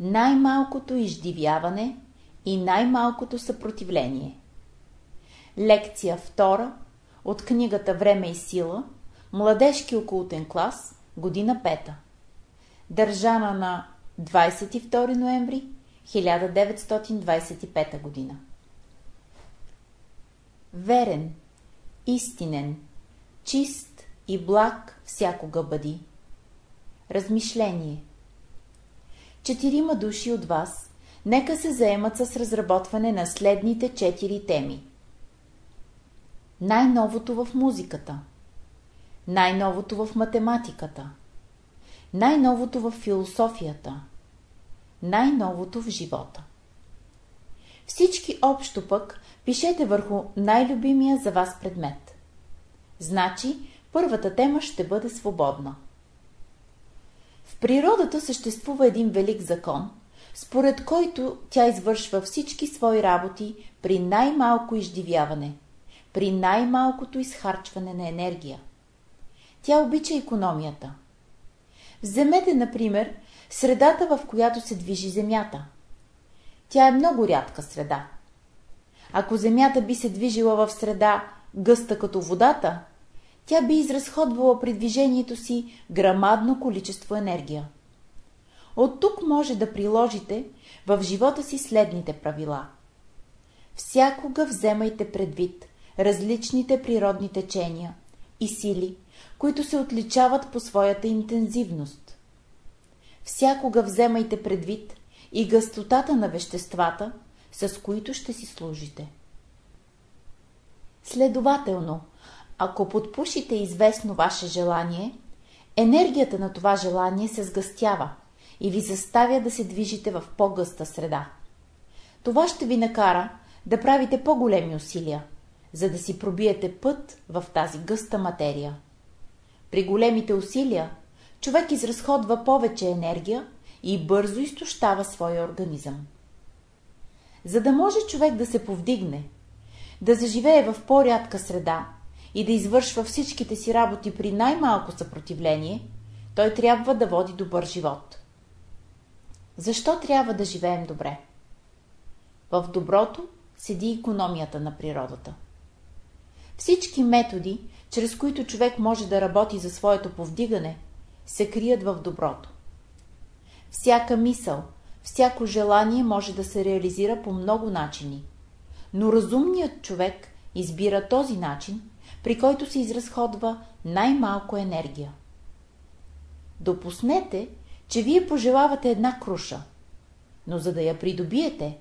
най-малкото издивяване и най-малкото съпротивление. Лекция 2 от книгата Време и сила, Младежки окултен клас, година 5. Държана на 22 ноември 1925 година. Верен, истинен, чист и благ всякога бъди. Размишление Четирима души от вас нека се заемат с разработване на следните четири теми. Най-новото в музиката Най-новото в математиката Най-новото в философията Най-новото в живота Всички общо пък пишете върху най-любимия за вас предмет. Значи, първата тема ще бъде свободна. В природата съществува един велик закон, според който тя извършва всички свои работи при най-малко издивяване, при най-малкото изхарчване на енергия. Тя обича економията. Вземете, например, средата, в която се движи Земята. Тя е много рядка среда. Ако Земята би се движила в среда гъста като водата, тя би изразходвала при движението си грамадно количество енергия. От тук може да приложите в живота си следните правила. Всякога вземайте предвид различните природни течения и сили, които се отличават по своята интензивност. Всякога вземайте предвид и гъстотата на веществата, с които ще си служите. Следователно, ако подпушите известно ваше желание, енергията на това желание се сгъстява и ви заставя да се движите в по-гъста среда. Това ще ви накара да правите по-големи усилия, за да си пробиете път в тази гъста материя. При големите усилия човек изразходва повече енергия и бързо изтощава своя организъм. За да може човек да се повдигне, да заживее в по-рядка среда и да извършва всичките си работи при най-малко съпротивление, той трябва да води добър живот. Защо трябва да живеем добре? В доброто седи економията на природата. Всички методи, чрез които човек може да работи за своето повдигане, се крият в доброто. Всяка мисъл, всяко желание може да се реализира по много начини. Но разумният човек избира този начин, при който се изразходва най-малко енергия. Допуснете, че вие пожелавате една круша, но за да я придобиете,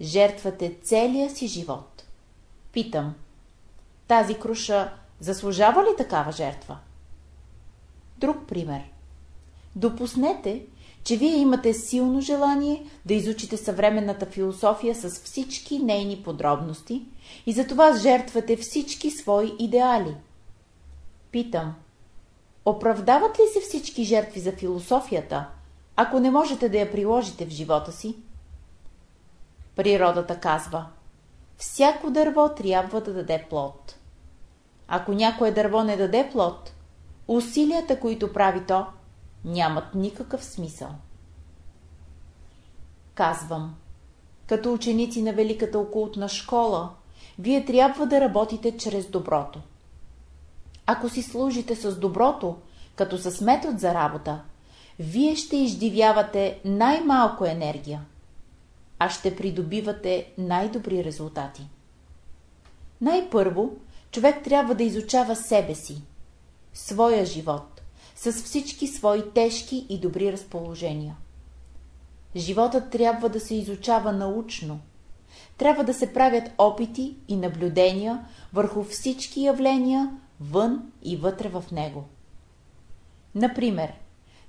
жертвате целия си живот. Питам, тази круша заслужава ли такава жертва? Друг пример. Допуснете, че вие имате силно желание да изучите съвременната философия с всички нейни подробности и за това жертвате всички свои идеали. Питам, оправдават ли се всички жертви за философията, ако не можете да я приложите в живота си? Природата казва, всяко дърво трябва да даде плод. Ако някое дърво не даде плод, усилията, които прави то, нямат никакъв смисъл. Казвам, като ученици на Великата окултна школа, вие трябва да работите чрез доброто. Ако си служите с доброто, като с метод за работа, вие ще издивявате най-малко енергия, а ще придобивате най-добри резултати. Най-първо, човек трябва да изучава себе си, своя живот, с всички свои тежки и добри разположения. Животът трябва да се изучава научно. Трябва да се правят опити и наблюдения върху всички явления вън и вътре в него. Например,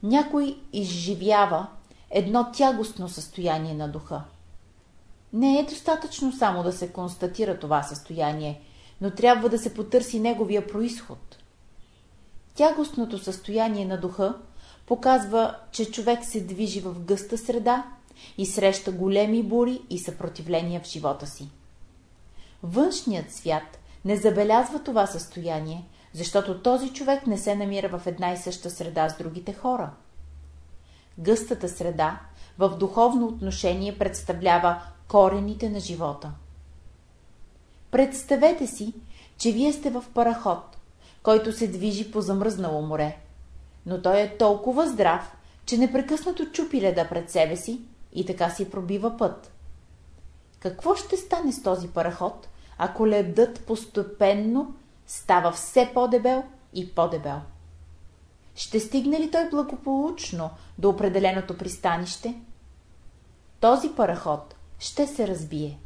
някой изживява едно тягостно състояние на духа. Не е достатъчно само да се констатира това състояние, но трябва да се потърси неговия происход. Тягостното състояние на духа показва, че човек се движи в гъста среда и среща големи бури и съпротивления в живота си. Външният свят не забелязва това състояние, защото този човек не се намира в една и съща среда с другите хора. Гъстата среда в духовно отношение представлява корените на живота. Представете си, че вие сте в параход, който се движи по замръзнало море, но той е толкова здрав, че непрекъснато чупи леда пред себе си и така си пробива път. Какво ще стане с този параход, ако ледът постепенно става все по-дебел и по-дебел? Ще стигне ли той благополучно до определеното пристанище? Този параход ще се разбие.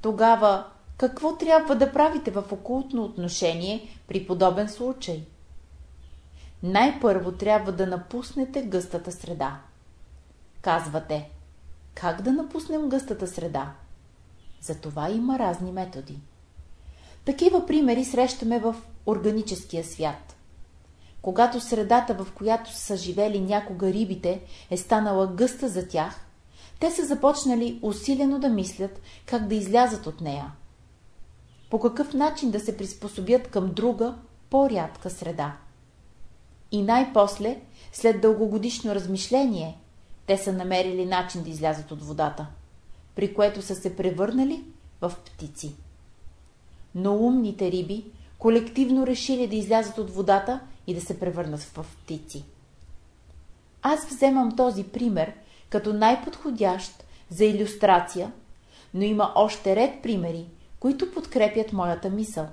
Тогава какво трябва да правите в окултно отношение при подобен случай? Най-първо трябва да напуснете гъстата среда. Казвате, как да напуснем гъстата среда? За това има разни методи. Такива примери срещаме в органическия свят. Когато средата, в която са живели някога рибите, е станала гъста за тях, те са започнали усилено да мислят как да излязат от нея. По какъв начин да се приспособят към друга, по-рядка среда. И най-после, след дългогодишно размишление, те са намерили начин да излязат от водата, при което са се превърнали в птици. Но умните риби колективно решили да излязат от водата и да се превърнат в птици. Аз вземам този пример като най-подходящ за иллюстрация, но има още ред примери, които подкрепят моята мисъл.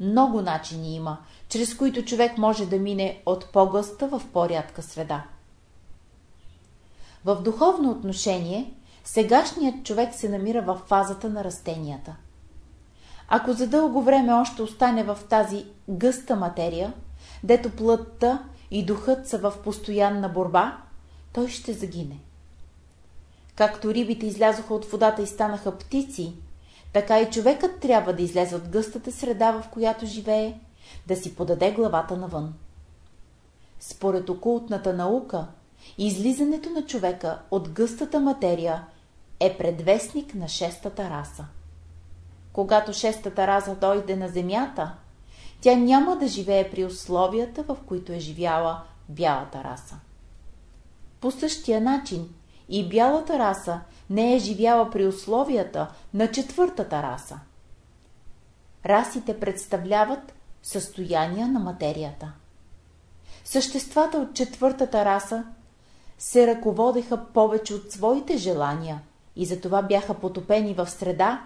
Много начини има, чрез които човек може да мине от по-гъста в по-рядка среда. В духовно отношение, сегашният човек се намира в фазата на растенията. Ако за дълго време още остане в тази гъста материя, дето плътта и духът са в постоянна борба, той ще загине. Както рибите излязоха от водата и станаха птици, така и човекът трябва да излезе от гъстата среда, в която живее, да си подаде главата навън. Според окултната наука, излизането на човека от гъстата материя е предвестник на шестата раса. Когато шестата раса дойде на земята, тя няма да живее при условията, в които е живяла бялата раса. По същия начин и бялата раса не е живяла при условията на четвъртата раса. Расите представляват състояния на материята. Съществата от четвъртата раса се ръководеха повече от своите желания и затова бяха потопени в среда,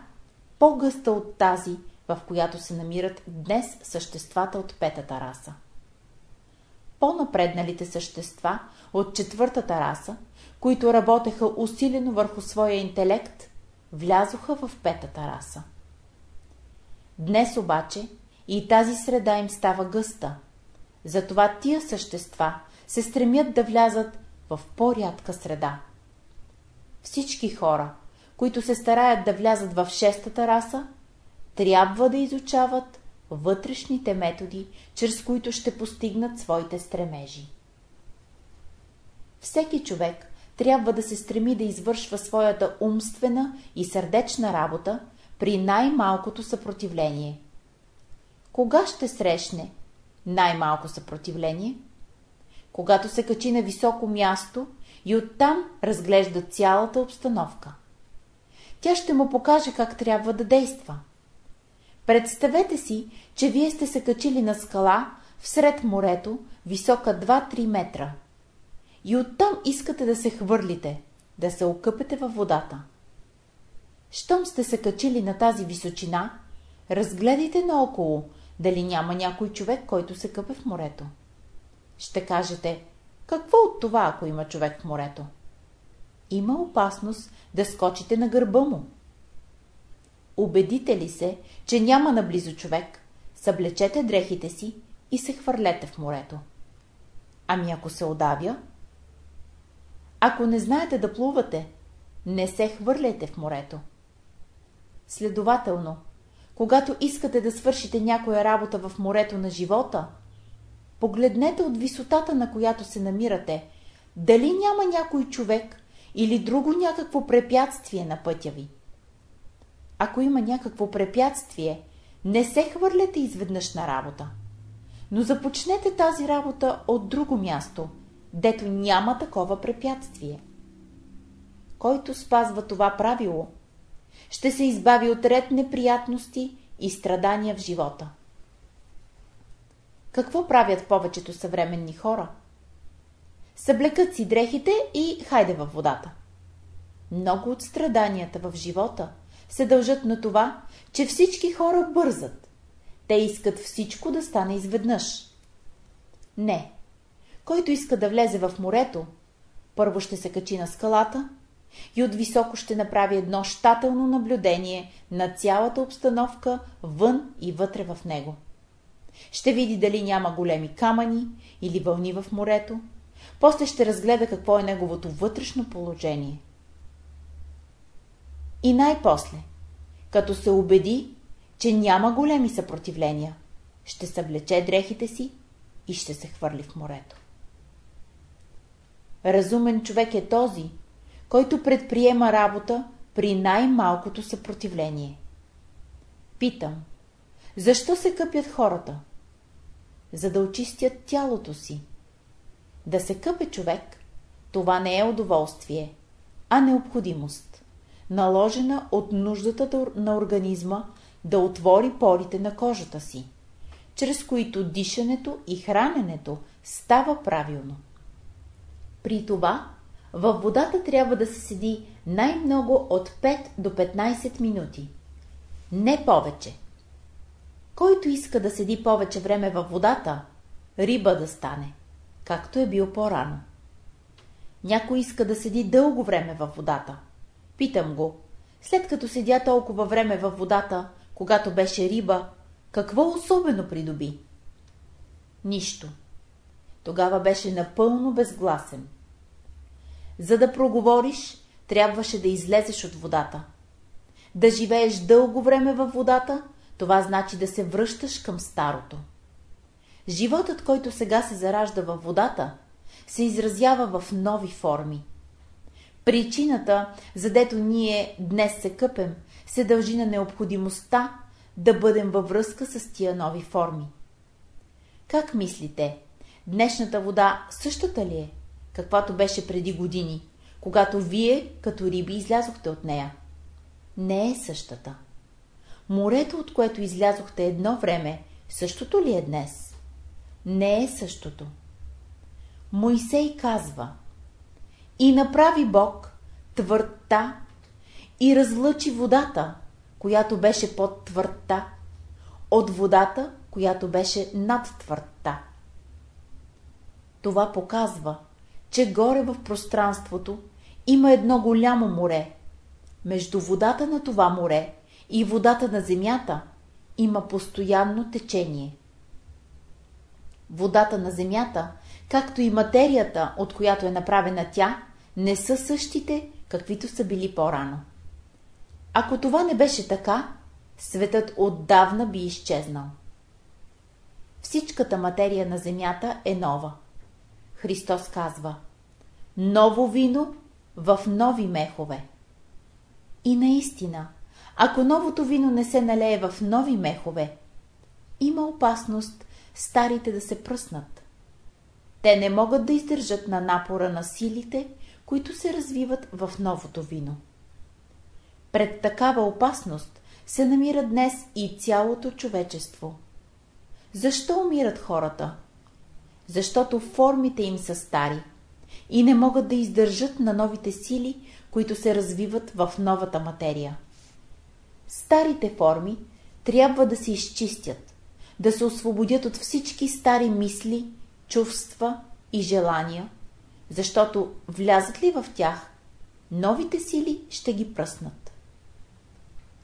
по-гъста от тази, в която се намират днес съществата от петата раса. По-напредналите същества от четвъртата раса, които работеха усилено върху своя интелект, влязоха в петата раса. Днес обаче и тази среда им става гъста. Затова тия същества се стремят да влязат в по-рядка среда. Всички хора, които се стараят да влязат в шестата раса, трябва да изучават вътрешните методи, чрез които ще постигнат своите стремежи. Всеки човек трябва да се стреми да извършва своята умствена и сърдечна работа при най-малкото съпротивление. Кога ще срещне най-малко съпротивление? Когато се качи на високо място и оттам разглежда цялата обстановка. Тя ще му покаже как трябва да действа. Представете си, че вие сте се качили на скала всред морето, висока 2-3 метра. И оттам искате да се хвърлите, да се окъпете във водата. Щом сте се качили на тази височина, разгледайте наоколо, дали няма някой човек, който се къпе в морето. Ще кажете, какво от това, ако има човек в морето? Има опасност да скочите на гърба му. Убедите ли се, че няма наблизо човек, съблечете дрехите си и се хвърлете в морето. Ами ако се отдавя? Ако не знаете да плувате, не се хвърляйте в морето. Следователно, когато искате да свършите някоя работа в морето на живота, погледнете от висотата, на която се намирате, дали няма някой човек или друго някакво препятствие на пътя ви. Ако има някакво препятствие, не се хвърляте изведнъж на работа, но започнете тази работа от друго място дето няма такова препятствие. Който спазва това правило, ще се избави от ред неприятности и страдания в живота. Какво правят повечето съвременни хора? Съблекат си дрехите и хайде във водата. Много от страданията в живота се дължат на това, че всички хора бързат. Те искат всичко да стане изведнъж. Не. Който иска да влезе в морето, първо ще се качи на скалата и от високо ще направи едно щателно наблюдение на цялата обстановка вън и вътре в него. Ще види дали няма големи камъни или вълни в морето, после ще разгледа какво е неговото вътрешно положение. И най-после, като се убеди, че няма големи съпротивления, ще съблече дрехите си и ще се хвърли в морето. Разумен човек е този, който предприема работа при най-малкото съпротивление. Питам, защо се къпят хората? За да очистят тялото си. Да се къпе човек, това не е удоволствие, а необходимост, наложена от нуждата на организма да отвори порите на кожата си, чрез които дишането и храненето става правилно. При това във водата трябва да се седи най-много от 5 до 15 минути. Не повече. Който иска да седи повече време във водата, риба да стане, както е бил по-рано. Някой иска да седи дълго време във водата. Питам го, след като седя толкова време във водата, когато беше риба, какво особено придоби? Нищо. Тогава беше напълно безгласен. За да проговориш, трябваше да излезеш от водата. Да живееш дълго време във водата, това значи да се връщаш към старото. Животът, който сега се заражда във водата, се изразява в нови форми. Причината, задето ние днес се къпем, се дължи на необходимостта да бъдем във връзка с тия нови форми. Как мислите, днешната вода същата ли е, каквато беше преди години, когато вие, като риби, излязохте от нея? Не е същата. Морето, от което излязохте едно време, същото ли е днес? Не е същото. Моисей казва И направи Бог твърдта и разлъчи водата, която беше под твърдта, от водата, която беше над твърдта. Това показва, че горе в пространството има едно голямо море. Между водата на това море и водата на земята има постоянно течение. Водата на земята, както и материята, от която е направена тя, не са същите, каквито са били по-рано. Ако това не беше така, светът отдавна би изчезнал. Всичката материя на земята е нова. Христос казва Ново вино в нови мехове. И наистина, ако новото вино не се налее в нови мехове, има опасност старите да се пръснат. Те не могат да издържат на напора на силите, които се развиват в новото вино. Пред такава опасност се намира днес и цялото човечество. Защо умират хората? Защото формите им са стари и не могат да издържат на новите сили, които се развиват в новата материя. Старите форми трябва да се изчистят, да се освободят от всички стари мисли, чувства и желания, защото влязат ли в тях, новите сили ще ги пръснат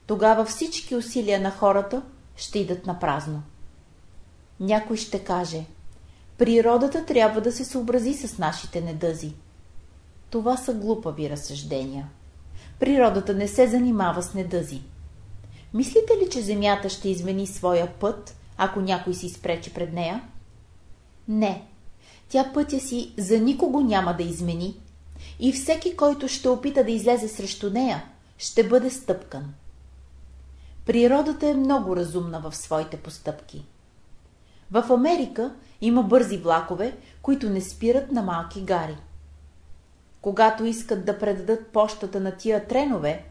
тогава всички усилия на хората ще идат на празно. Някой ще каже, природата трябва да се съобрази с нашите недъзи. Това са глупави разсъждения. Природата не се занимава с недъзи. Мислите ли, че Земята ще измени своя път, ако някой си изпречи пред нея? Не. Тя пътя си за никого няма да измени и всеки, който ще опита да излезе срещу нея, ще бъде стъпкан. Природата е много разумна в своите постъпки. В Америка има бързи влакове, които не спират на малки гари. Когато искат да предадат почтата на тия тренове,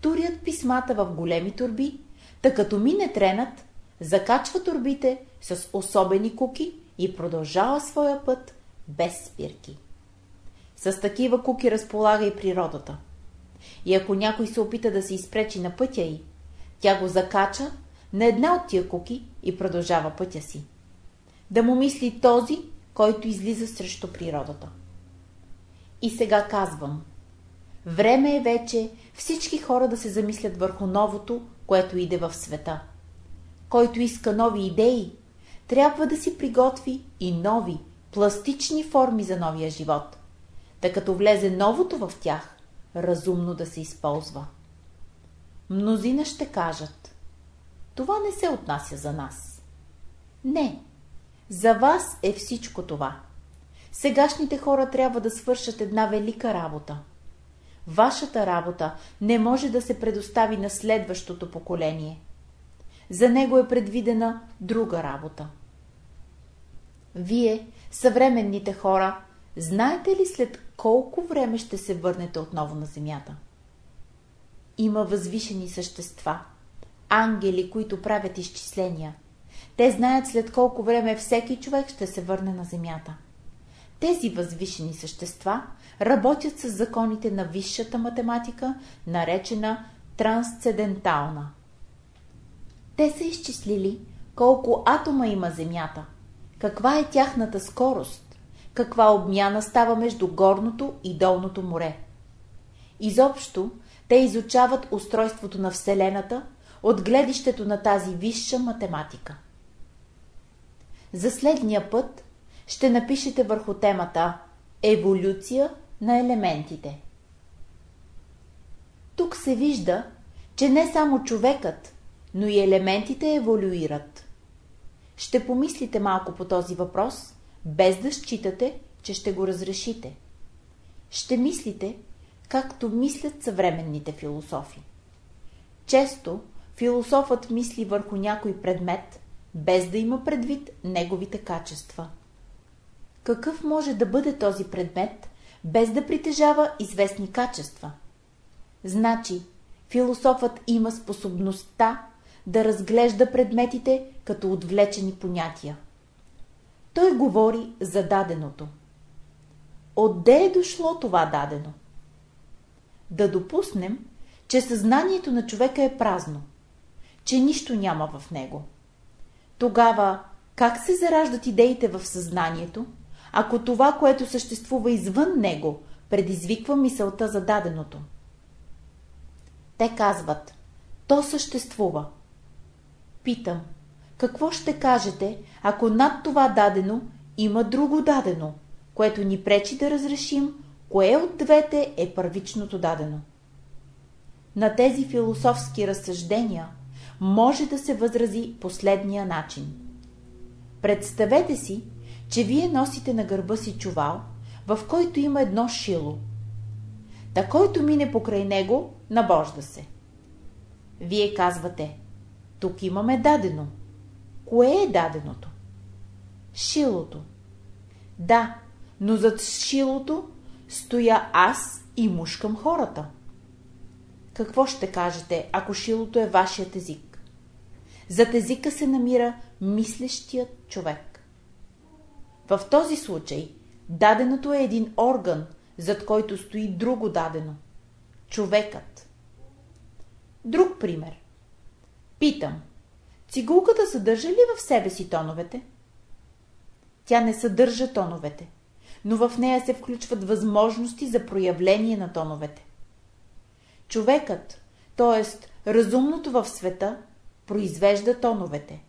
турят писмата в големи турби, та като мине тренът, закачва турбите с особени куки и продължава своя път без спирки. С такива куки разполага и природата. И ако някой се опита да се изпречи на пътя й, тя го закача на една от тия куки и продължава пътя си. Да му мисли този, който излиза срещу природата. И сега казвам. Време е вече всички хора да се замислят върху новото, което иде в света. Който иска нови идеи, трябва да си приготви и нови, пластични форми за новия живот. Та като влезе новото в тях, разумно да се използва. Мнозина ще кажат, това не се отнася за нас. Не, за вас е всичко това. Сегашните хора трябва да свършат една велика работа. Вашата работа не може да се предостави на следващото поколение. За него е предвидена друга работа. Вие, съвременните хора, знаете ли след колко време ще се върнете отново на земята? Има възвишени същества, ангели, които правят изчисления. Те знаят след колко време всеки човек ще се върне на земята. Тези възвишени същества работят с законите на висшата математика, наречена трансцендентална. Те са изчислили колко атома има Земята, каква е тяхната скорост, каква обмяна става между горното и долното море. Изобщо, те изучават устройството на Вселената от гледището на тази висша математика. За следния път ще напишете върху темата Еволюция на елементите. Тук се вижда, че не само човекът, но и елементите еволюират. Ще помислите малко по този въпрос, без да считате, че ще го разрешите. Ще мислите, както мислят съвременните философи. Често философът мисли върху някой предмет, без да има предвид неговите качества. Какъв може да бъде този предмет, без да притежава известни качества? Значи, философът има способността да разглежда предметите като отвлечени понятия. Той говори за даденото. Отде е дошло това дадено? Да допуснем, че съзнанието на човека е празно, че нищо няма в него. Тогава как се зараждат идеите в съзнанието, ако това, което съществува извън него, предизвиква мисълта за даденото? Те казват, то съществува. Питам, какво ще кажете, ако над това дадено има друго дадено, което ни пречи да разрешим, кое от двете е първичното дадено? На тези философски разсъждения може да се възрази последния начин. Представете си, че вие носите на гърба си чувал, в който има едно шило. Та който мине покрай него, набожда се. Вие казвате, тук имаме дадено. Кое е даденото? Шилото. Да, но зад шилото стоя аз и мушкам хората. Какво ще кажете, ако шилото е вашият език? Зад езика се намира мислещият човек. В този случай даденото е един орган, зад който стои друго дадено – човекът. Друг пример. Питам, цигулката съдържа ли в себе си тоновете? Тя не съдържа тоновете, но в нея се включват възможности за проявление на тоновете. Човекът, т.е. разумното в света, произвежда тоновете.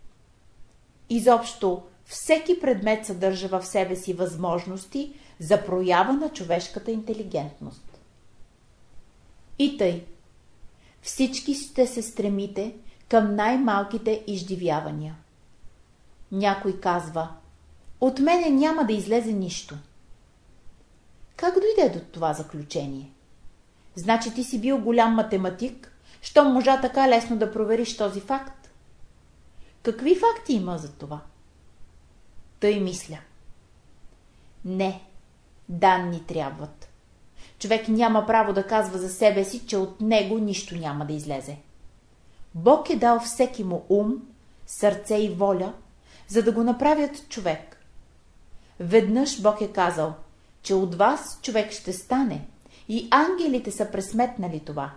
Изобщо, всеки предмет съдържа в себе си възможности за проява на човешката интелигентност. И тъй, всички ще се стремите към най-малките издивявания. Някой казва, от мене няма да излезе нищо. Как дойде до това заключение? Значи ти си бил голям математик, що можа така лесно да провериш този факт? Какви факти има за това? Тъй мисля. Не, данни трябват. Човек няма право да казва за себе си, че от него нищо няма да излезе. Бог е дал всеки му ум, сърце и воля, за да го направят човек. Веднъж Бог е казал, че от вас човек ще стане и ангелите са пресметнали това.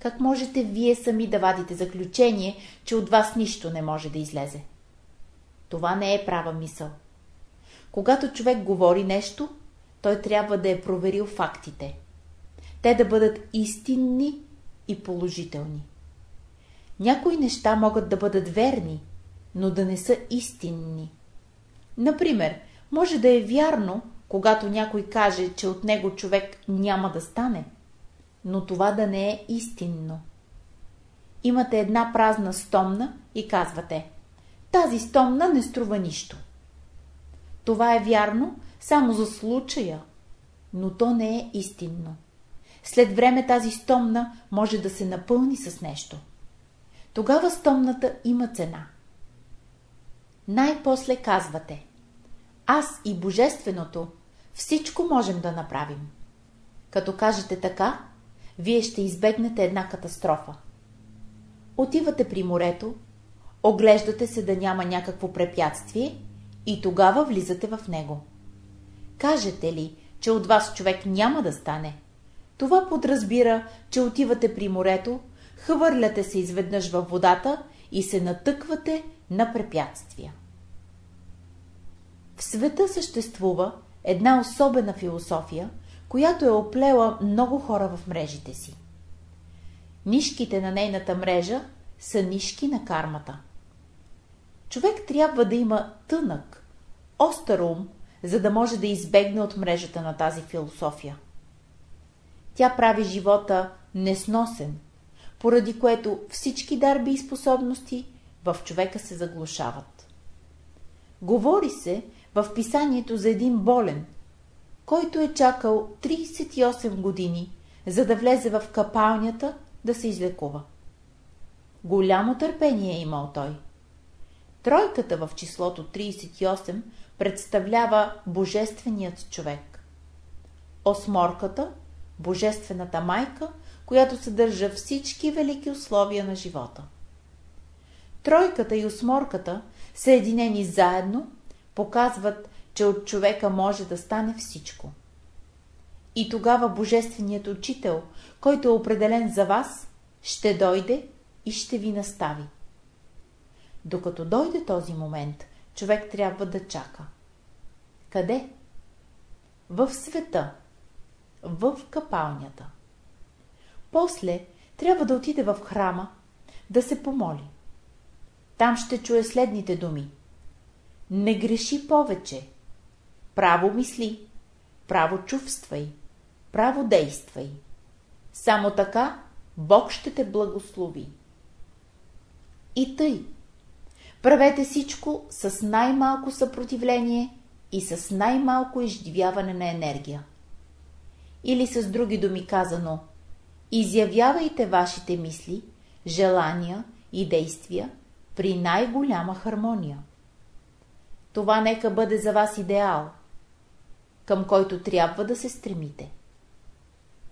Как можете вие сами да вадите заключение, че от вас нищо не може да излезе? Това не е права мисъл. Когато човек говори нещо, той трябва да е проверил фактите. Те да бъдат истинни и положителни. Някои неща могат да бъдат верни, но да не са истинни. Например, може да е вярно, когато някой каже, че от него човек няма да стане, но това да не е истинно. Имате една празна стомна и казвате, тази стомна не струва нищо. Това е вярно само за случая, но то не е истинно. След време тази стомна може да се напълни с нещо. Тогава стомната има цена. Най-после казвате Аз и Божественото всичко можем да направим. Като кажете така, вие ще избегнете една катастрофа. Отивате при морето, оглеждате се да няма някакво препятствие и тогава влизате в него. Кажете ли, че от вас човек няма да стане? Това подразбира, че отивате при морето, хвърляте се изведнъж във водата и се натъквате на препятствия. В света съществува една особена философия, която е оплела много хора в мрежите си. Нишките на нейната мрежа са нишки на кармата. Човек трябва да има тънък, остър ум, за да може да избегне от мрежата на тази философия. Тя прави живота несносен, поради което всички дарби и способности в човека се заглушават. Говори се в писанието за един болен, който е чакал 38 години, за да влезе в капалнята да се излекува. Голямо търпение е имал той. Тройката в числото 38 представлява Божественият човек. Осморката – Божествената майка, която съдържа всички велики условия на живота. Тройката и осморката, съединени заедно, показват, че от човека може да стане всичко. И тогава Божественият учител, който е определен за вас, ще дойде и ще ви настави. Докато дойде този момент, човек трябва да чака. Къде? В света. В капалнята. После трябва да отиде в храма, да се помоли. Там ще чуе следните думи. Не греши повече. Право мисли, право чувствай, право действай. Само така Бог ще те благослови. И тъй. Правете всичко с най-малко съпротивление и с най-малко изживяване на енергия. Или с други думи казано, изявявайте вашите мисли, желания и действия при най-голяма хармония. Това нека бъде за вас идеал, към който трябва да се стремите.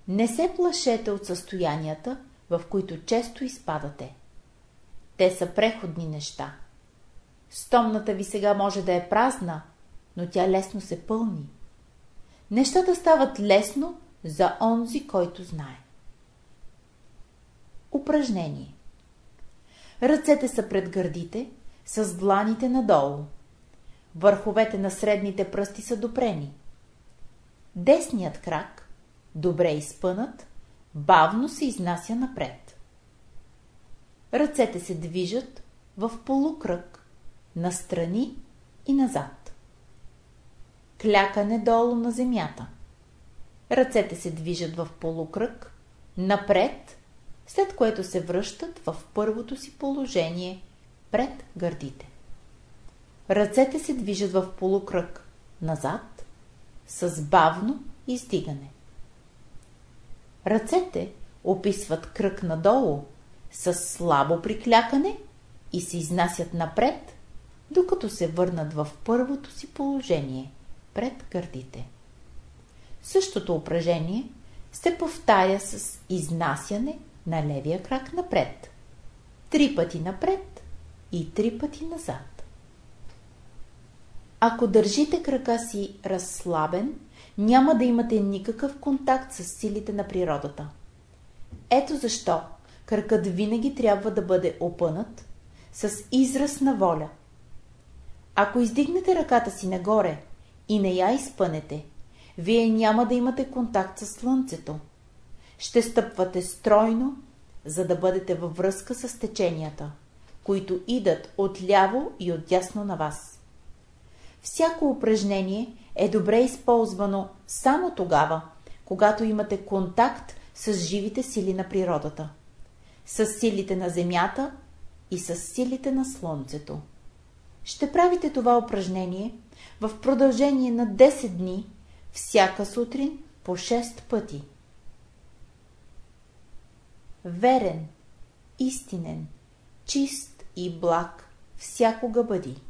Не се плашете от състоянията, в които често изпадате. Те са преходни неща. Стомната ви сега може да е празна, но тя лесно се пълни. Нещата стават лесно за онзи, който знае. Упражнение Ръцете са пред гърдите, с дланите надолу. Върховете на средните пръсти са допрени. Десният крак, добре изпънат, бавно се изнася напред. Ръцете се движат в полукръг, настрани и назад. Клякане долу на земята. Ръцете се движат в полукръг, напред, след което се връщат в първото си положение пред гърдите. Ръцете се движат в полукръг назад с бавно издигане. Ръцете описват кръг надолу с слабо приклякане и се изнасят напред докато се върнат в първото си положение пред гърдите. Същото упражнение се повтаря с изнасяне на левия крак напред. Три пъти напред и три пъти назад. Ако държите крака си разслабен, няма да имате никакъв контакт с силите на природата. Ето защо кракът винаги трябва да бъде опънат с израз на воля. Ако издигнете ръката си нагоре и не я изпънете, вие няма да имате контакт с слънцето. Ще стъпвате стройно, за да бъдете във връзка с теченията, които идат отляво и отдясно на вас. Всяко упражнение е добре използвано само тогава, когато имате контакт с живите сили на природата, с силите на Земята и с силите на Слънцето. Ще правите това упражнение в продължение на 10 дни, всяка сутрин по 6 пъти. Верен, истинен, чист и благ всякога бъди.